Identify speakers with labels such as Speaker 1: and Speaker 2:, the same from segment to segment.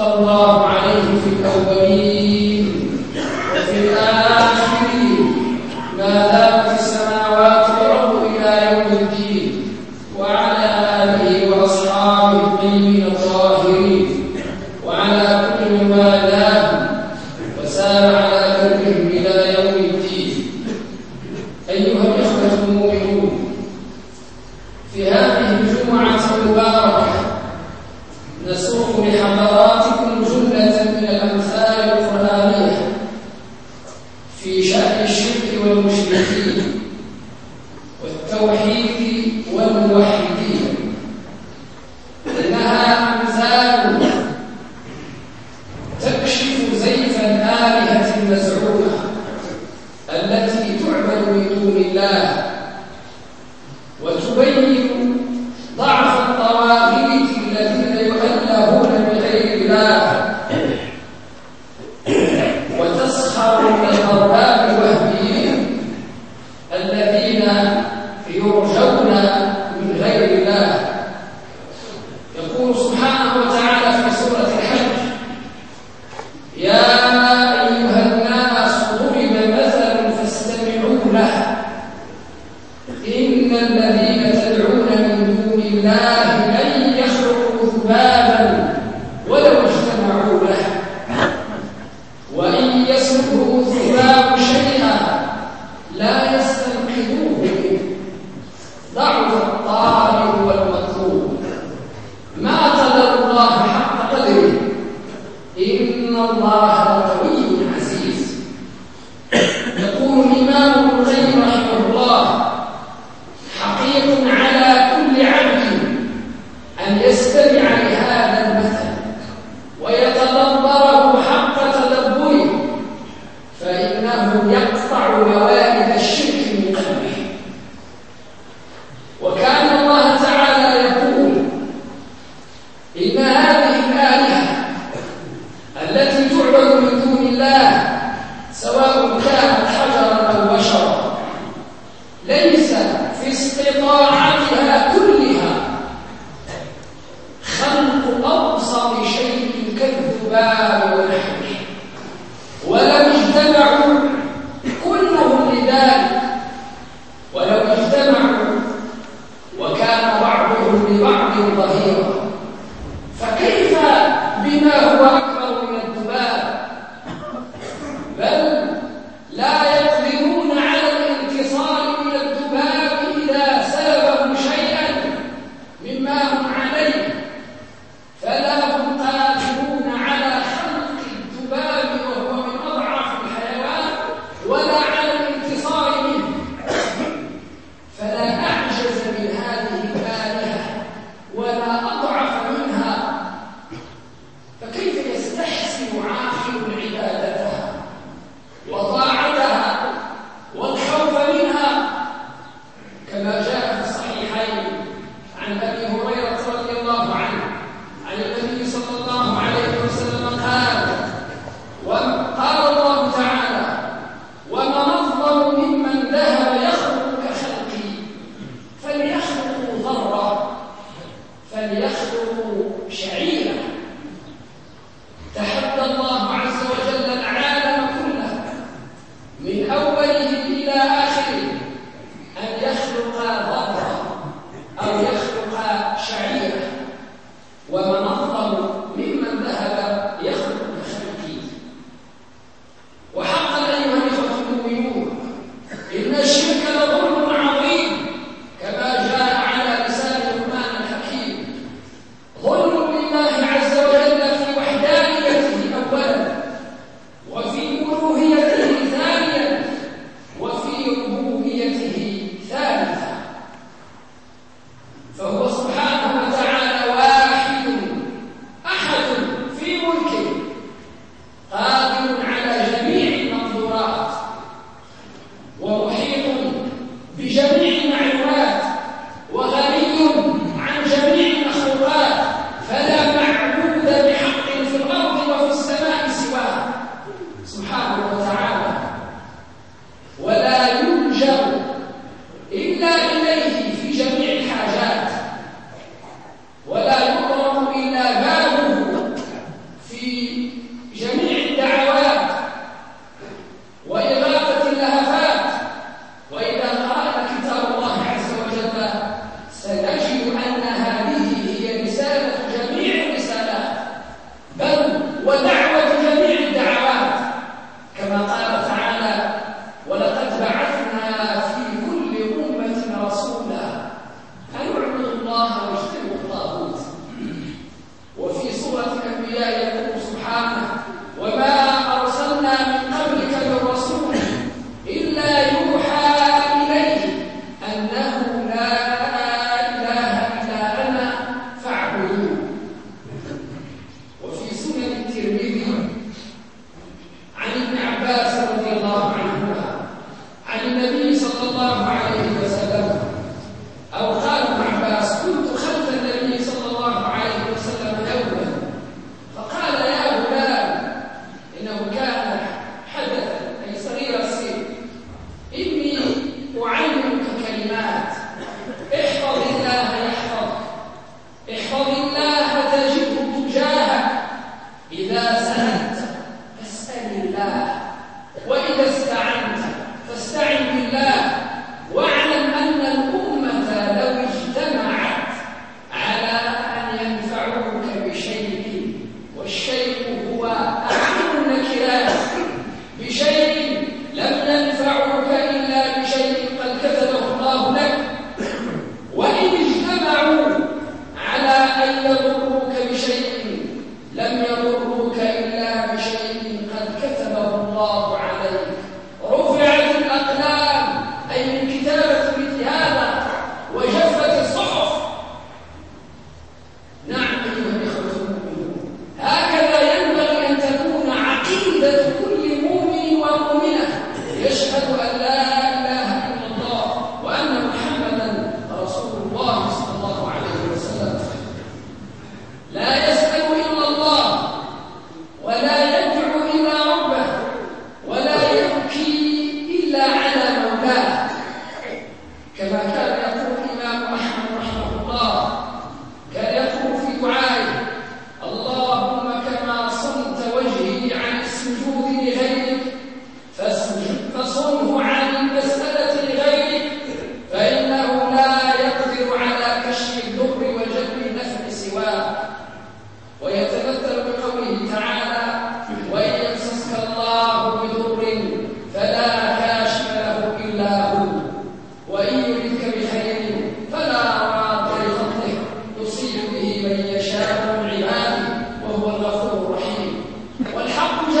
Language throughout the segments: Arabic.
Speaker 1: Allah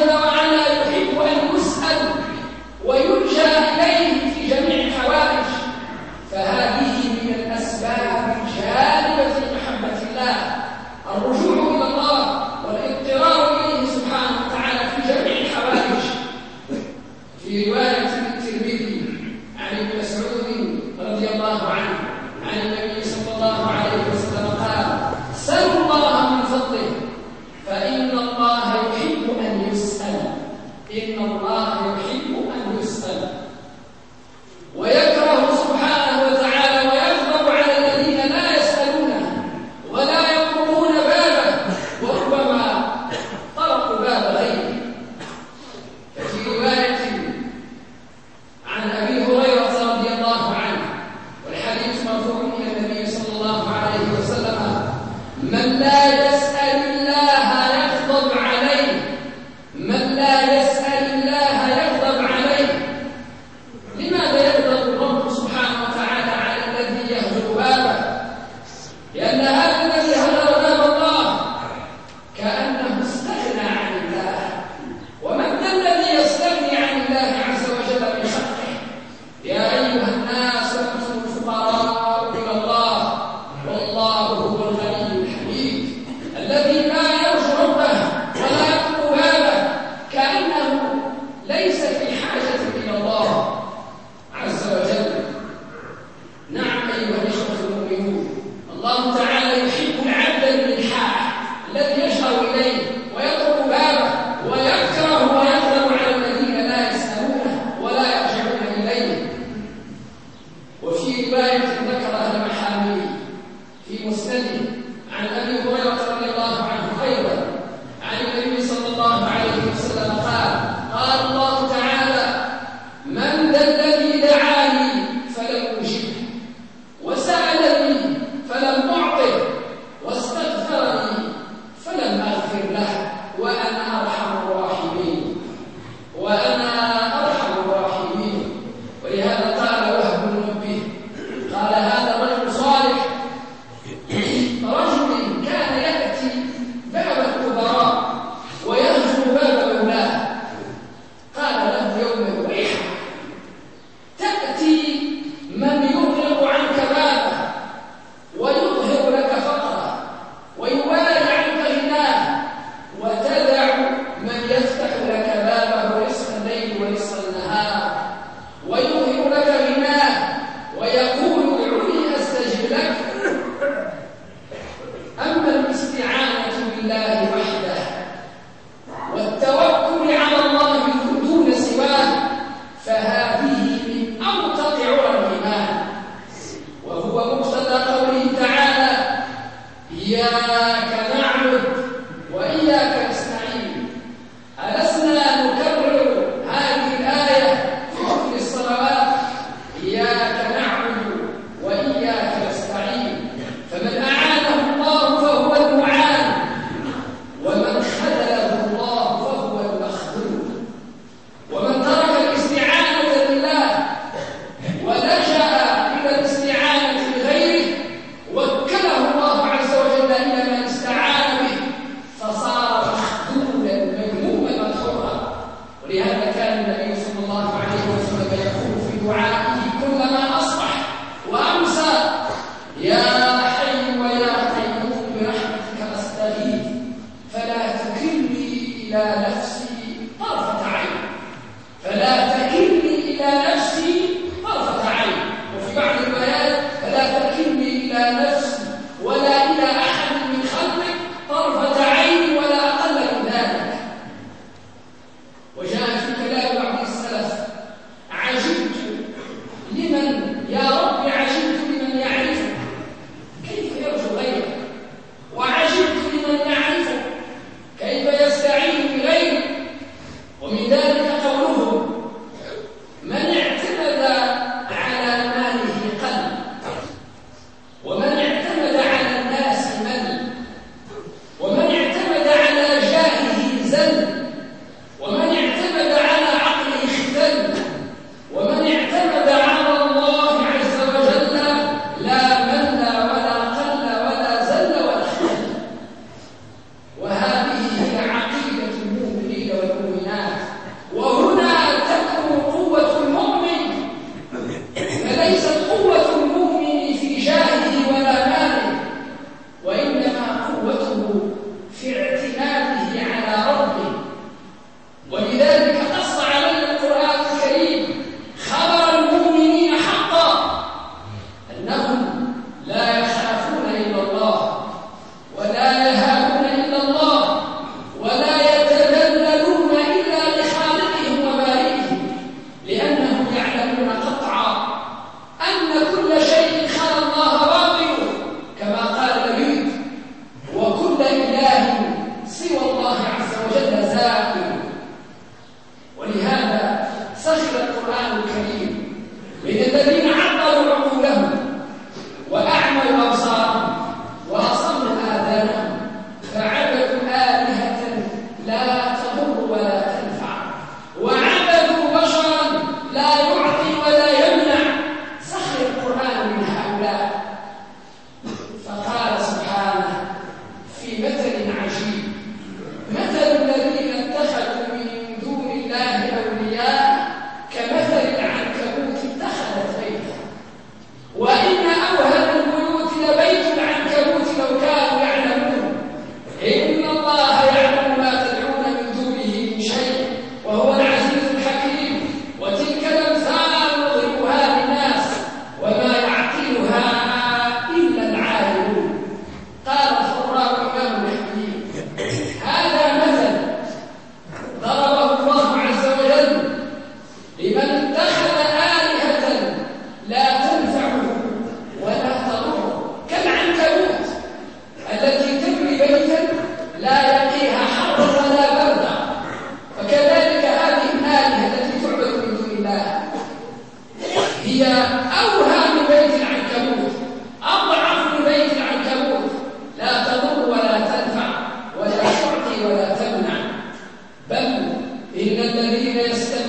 Speaker 1: الله يحب الله هو الغني الحميد الذي ليكونوا لهم عزا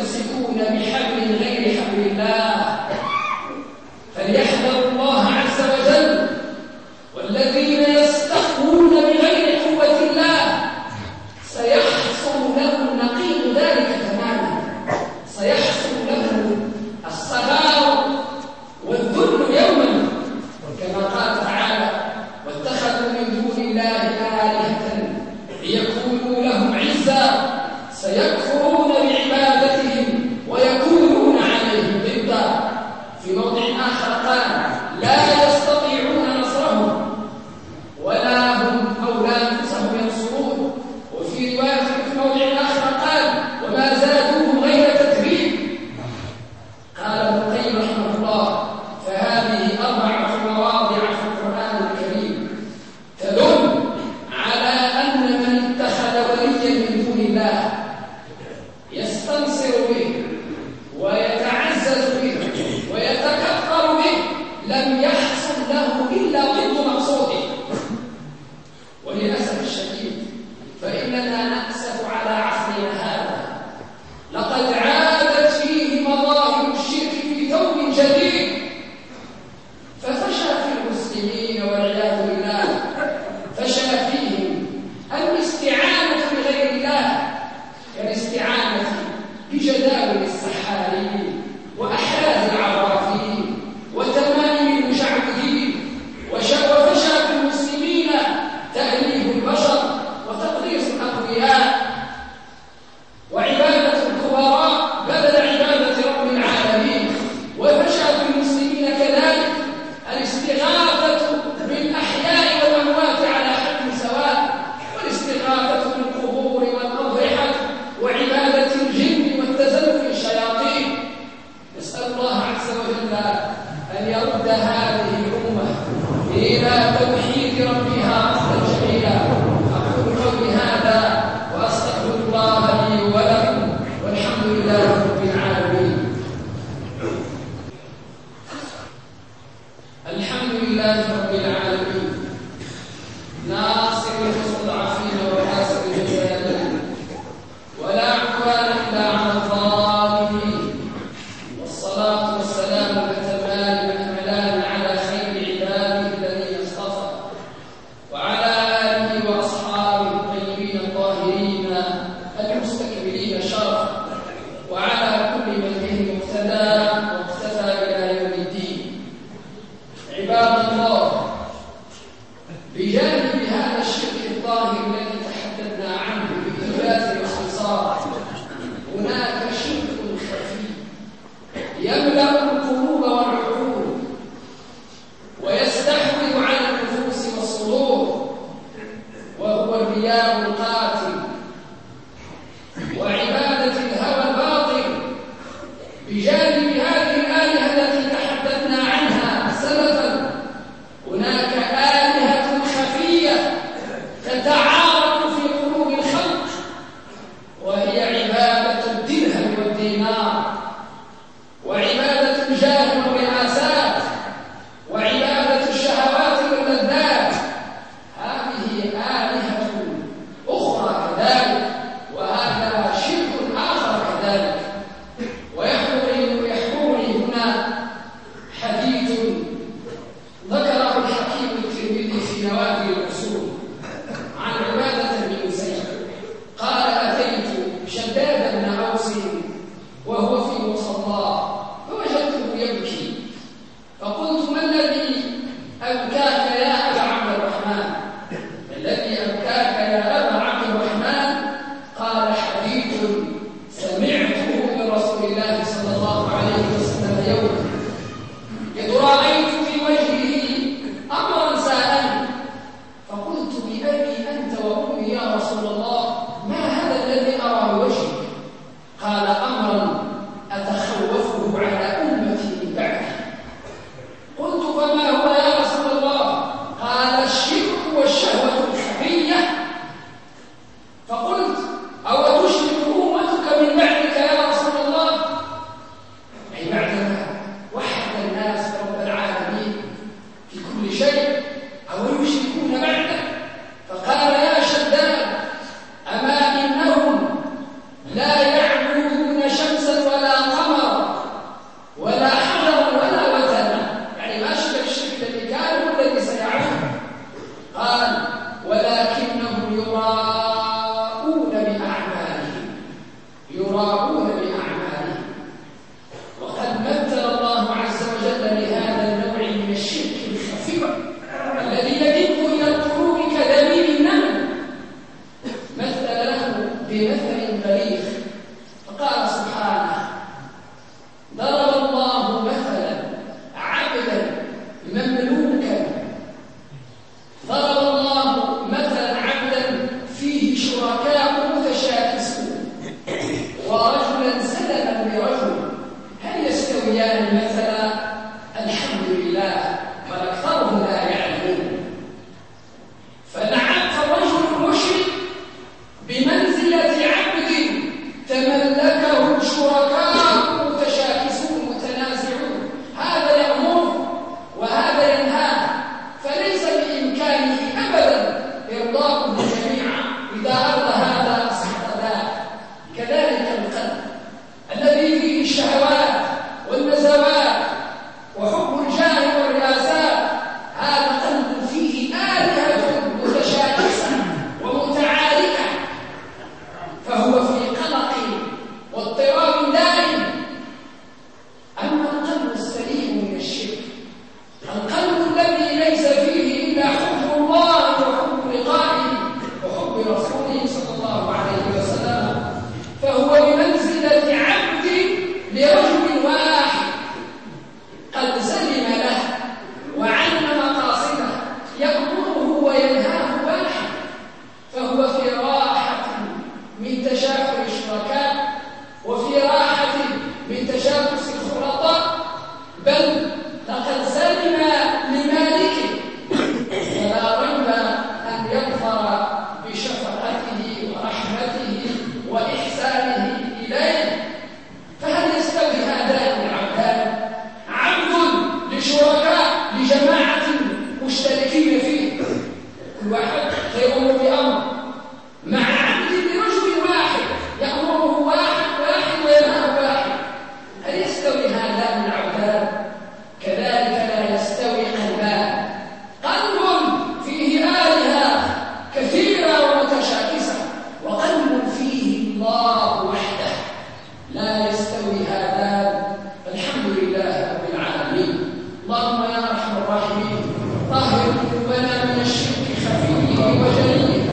Speaker 1: Amen.